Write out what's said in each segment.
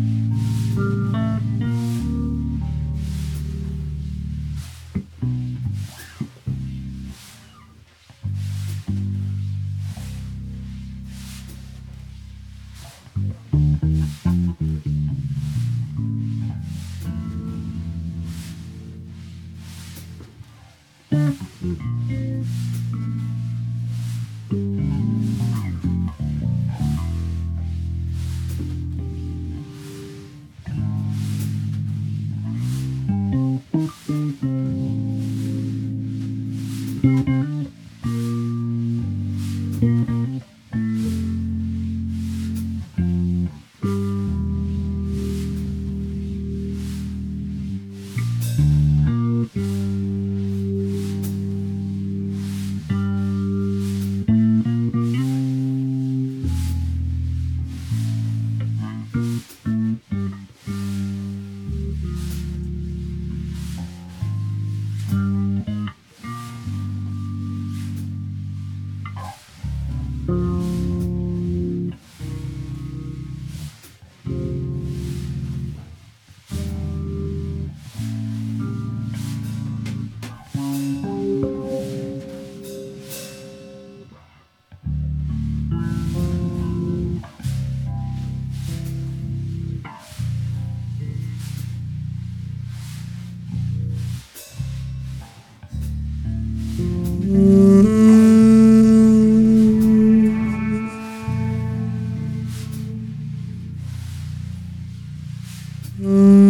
Thank mm -hmm. you. Hum.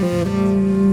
Música